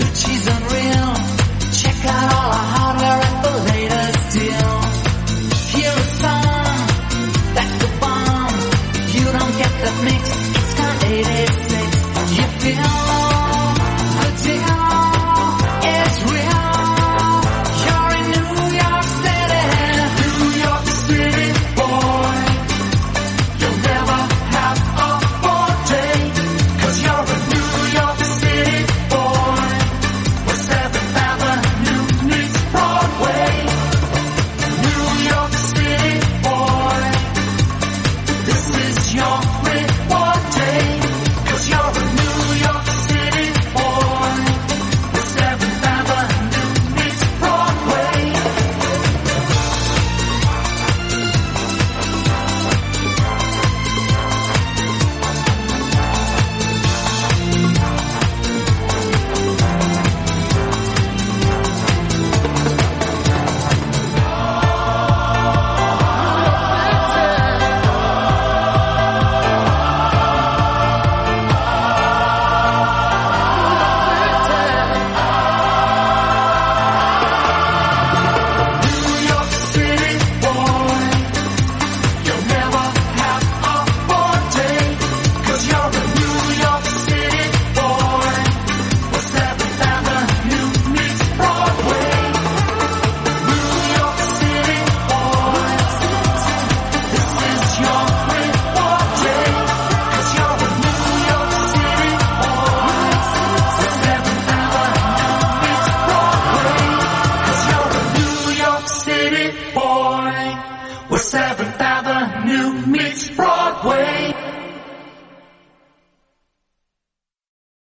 She's unreal. Check out all our hardware at the latest deal. That's bomb. You don't get the mix. It's got You feel. Seventh New meets Broadway.